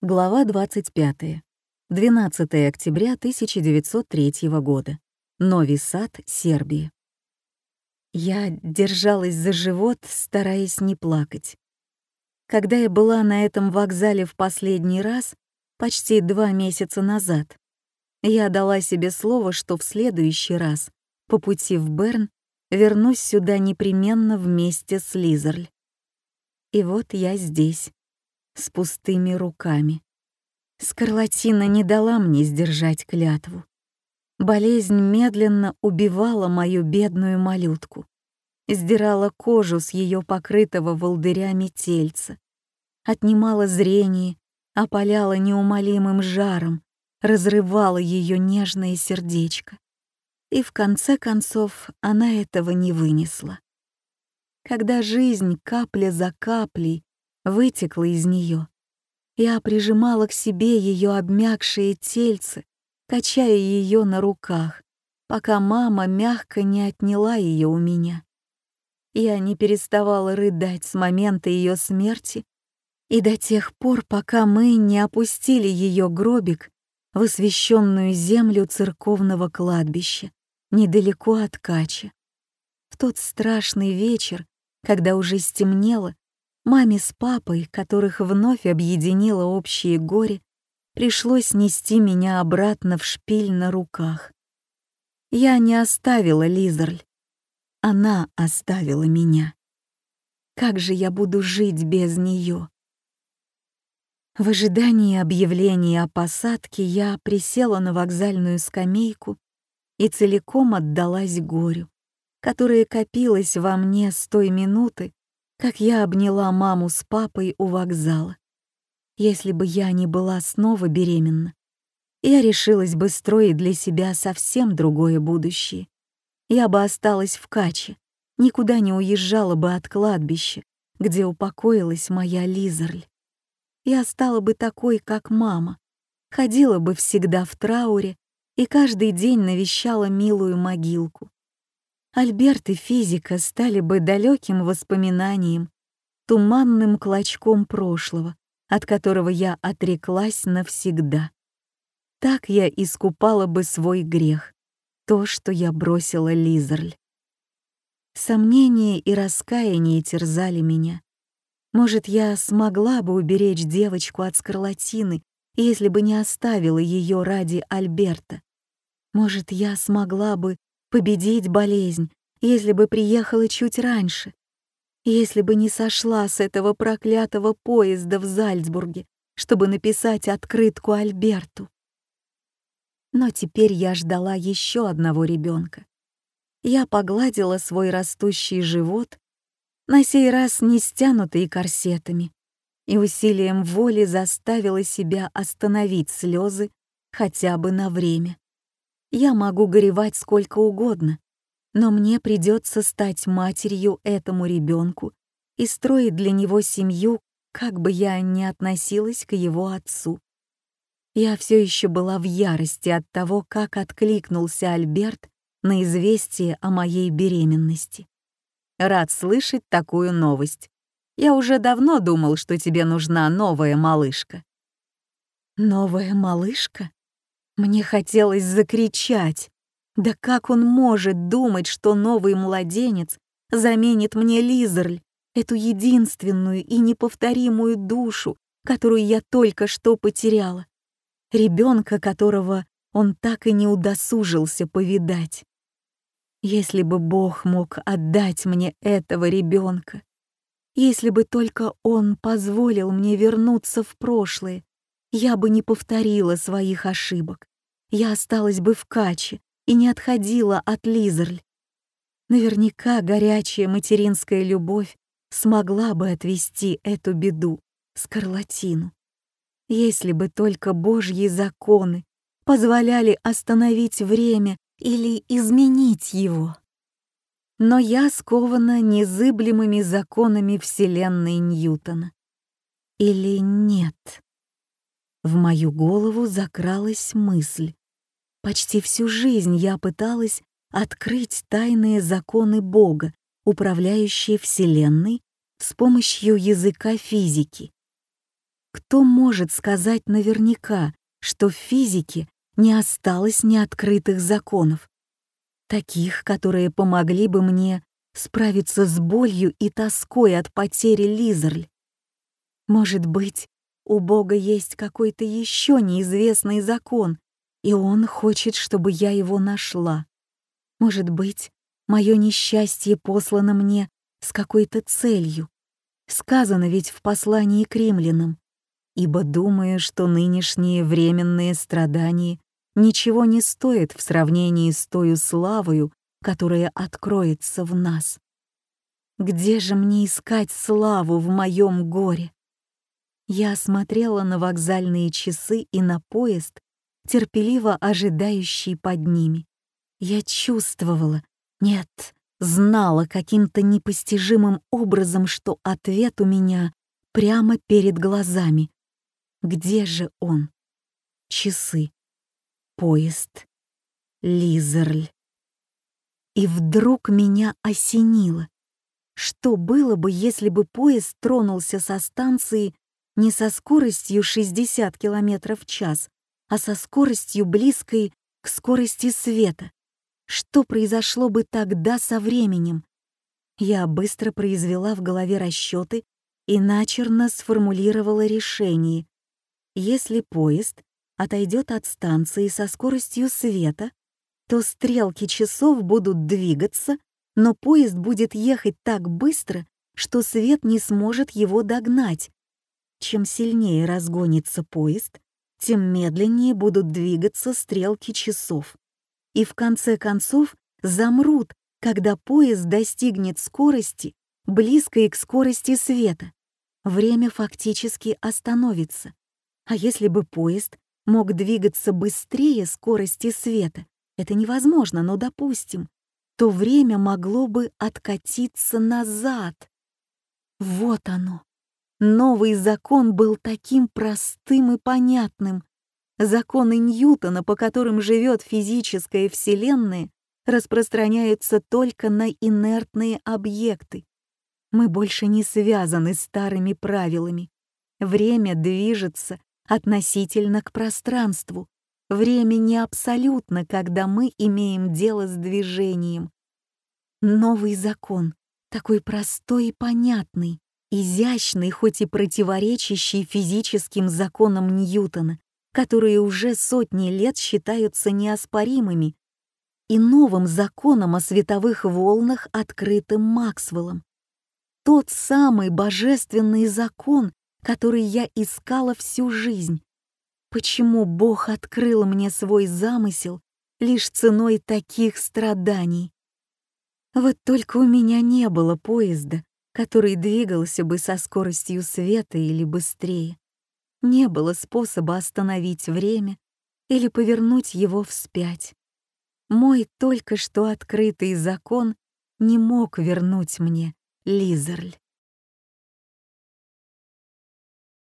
Глава 25. 12 октября 1903 года. Нови Сад, Сербия. Я держалась за живот, стараясь не плакать. Когда я была на этом вокзале в последний раз, почти два месяца назад, я дала себе слово, что в следующий раз, по пути в Берн, вернусь сюда непременно вместе с Лизерль. И вот я здесь, с пустыми руками. Скарлатина не дала мне сдержать клятву. Болезнь медленно убивала мою бедную малютку, сдирала кожу с ее покрытого волдырями тельца, отнимала зрение, опаляла неумолимым жаром, разрывала ее нежное сердечко. И в конце концов она этого не вынесла. Когда жизнь капля за каплей вытекла из нее. Я прижимала к себе ее обмякшие тельце, качая ее на руках, пока мама мягко не отняла ее у меня. Я не переставала рыдать с момента ее смерти и до тех пор, пока мы не опустили ее гробик в освященную землю церковного кладбища, недалеко от Кача. В тот страшный вечер, когда уже стемнело, Маме с папой, которых вновь объединило общее горе, пришлось нести меня обратно в шпиль на руках. Я не оставила Лизерль. Она оставила меня. Как же я буду жить без нее? В ожидании объявления о посадке я присела на вокзальную скамейку и целиком отдалась горю, которое копилось во мне с той минуты, как я обняла маму с папой у вокзала. Если бы я не была снова беременна, я решилась бы строить для себя совсем другое будущее. Я бы осталась в Каче, никуда не уезжала бы от кладбища, где упокоилась моя Лизерль. Я стала бы такой, как мама, ходила бы всегда в трауре и каждый день навещала милую могилку. Альберт и физика стали бы далеким воспоминанием, туманным клочком прошлого, от которого я отреклась навсегда. Так я искупала бы свой грех, то, что я бросила Лизерль. Сомнения и раскаяние терзали меня. Может, я смогла бы уберечь девочку от скарлатины, если бы не оставила ее ради Альберта. Может, я смогла бы победить болезнь, если бы приехала чуть раньше, если бы не сошла с этого проклятого поезда в Зальцбурге, чтобы написать открытку Альберту. Но теперь я ждала еще одного ребенка. Я погладила свой растущий живот, на сей раз не стянутый корсетами, и усилием воли заставила себя остановить слезы хотя бы на время. Я могу горевать сколько угодно, но мне придется стать матерью этому ребенку и строить для него семью, как бы я ни относилась к его отцу. Я все еще была в ярости от того, как откликнулся Альберт на известие о моей беременности. Рад слышать такую новость. Я уже давно думал, что тебе нужна новая малышка. Новая малышка? Мне хотелось закричать. Да как он может думать, что новый младенец заменит мне Лизерль, эту единственную и неповторимую душу, которую я только что потеряла, ребенка которого он так и не удосужился повидать. Если бы Бог мог отдать мне этого ребенка, если бы только он позволил мне вернуться в прошлое, я бы не повторила своих ошибок. Я осталась бы в Каче и не отходила от Лизерль. Наверняка горячая материнская любовь смогла бы отвести эту беду, скарлатину. Если бы только Божьи законы позволяли остановить время или изменить его. Но я скована незыблемыми законами Вселенной Ньютона. Или нет? В мою голову закралась мысль. Почти всю жизнь я пыталась открыть тайные законы Бога, управляющие Вселенной с помощью языка физики. Кто может сказать наверняка, что в физике не осталось неоткрытых законов? Таких, которые помогли бы мне справиться с болью и тоской от потери Лизерль. Может быть, у Бога есть какой-то еще неизвестный закон, и Он хочет, чтобы я его нашла. Может быть, мое несчастье послано мне с какой-то целью. Сказано ведь в послании к римлянам. Ибо думаю, что нынешние временные страдания ничего не стоят в сравнении с тою славою, которая откроется в нас. Где же мне искать славу в моем горе? Я смотрела на вокзальные часы и на поезд, терпеливо ожидающий под ними. Я чувствовала, нет, знала каким-то непостижимым образом, что ответ у меня прямо перед глазами. Где же он? Часы. Поезд. Лизерль. И вдруг меня осенило. Что было бы, если бы поезд тронулся со станции не со скоростью 60 км в час, а со скоростью близкой к скорости света? Что произошло бы тогда со временем? Я быстро произвела в голове расчеты и начерно сформулировала решение. Если поезд отойдет от станции со скоростью света, то стрелки часов будут двигаться, но поезд будет ехать так быстро, что свет не сможет его догнать, чем сильнее разгонится поезд, тем медленнее будут двигаться стрелки часов. И в конце концов замрут, когда поезд достигнет скорости, близкой к скорости света. Время фактически остановится. А если бы поезд мог двигаться быстрее скорости света, это невозможно, но допустим, то время могло бы откатиться назад. Вот оно. Новый закон был таким простым и понятным. Законы Ньютона, по которым живет физическая Вселенная, распространяются только на инертные объекты. Мы больше не связаны старыми правилами. Время движется относительно к пространству. Время не абсолютно, когда мы имеем дело с движением. Новый закон, такой простой и понятный, изящный, хоть и противоречащий физическим законам Ньютона, которые уже сотни лет считаются неоспоримыми, и новым законом о световых волнах, открытым Максвеллом. Тот самый божественный закон, который я искала всю жизнь. Почему Бог открыл мне свой замысел лишь ценой таких страданий? Вот только у меня не было поезда, который двигался бы со скоростью света или быстрее. Не было способа остановить время или повернуть его вспять. Мой только что открытый закон не мог вернуть мне Лизерль.